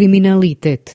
kriminalitet